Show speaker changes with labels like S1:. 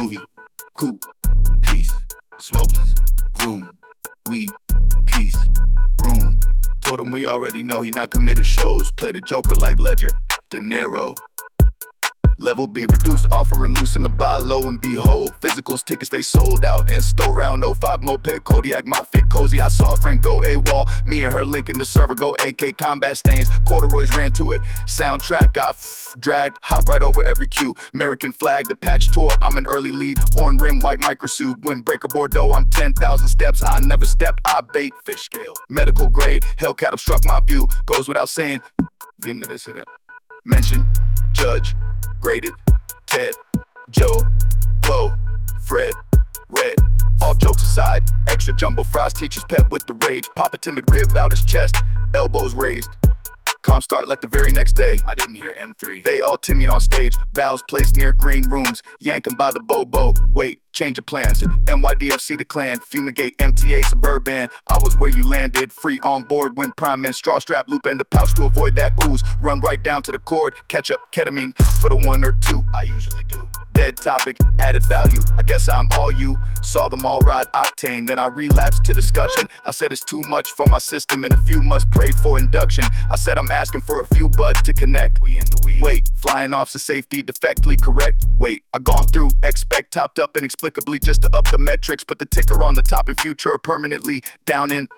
S1: movie, coupe, peace, smokies, room, weed, peace, room. Told him we already know he not committed shows. Play the Joker like Ledger, De Niro. Level be reduced, offering loose in the buy low and behold. Physicals tickets they sold out and store round 05 moped Kodiak, my fit cozy. I saw a friend go AWOL. Me and her link in the server go AK combat stains. Corduroys ran to it. Soundtrack got dragged, hop right over every cue. American flag, the patch tour. I'm an early lead. Horn rim, white microsuit. Windbreaker Bordeaux. I'm 10,000 steps. I never stepped. I bait fish scale. Medical grade. Hellcat obstruct my view. Goes without saying. Didn't this it. Mention, judge, graded, Ted, Joe, Bo, Fred, Red. All jokes aside, extra jumbo fries teacher's pet with the rage. Pop Papa timid rib out his chest, elbows raised. Calm start like the very next day. I didn't hear M3. They all Timmy on stage. Vows placed near green rooms. Yank 'em by the bobo. Wait, change of plans. NYDFC the clan. Fumigate MTA suburban. I was where you landed. Free on board when prime and straw strap loop in the pouch to avoid that ooze. Run right down to the cord. Catch up ketamine for the one or two. I usually do. Dead topic, added value. I guess I'm all you. Saw them all ride octane, then I relapsed to discussion. I said it's too much for my system, and a few must pray for induction. I said I'm asking for a few buds to connect. We in the weed. Wait, flying off to safety, defectly correct. Wait, I gone through, expect topped up inexplicably just to up the metrics. Put the ticker on the top and future permanently down in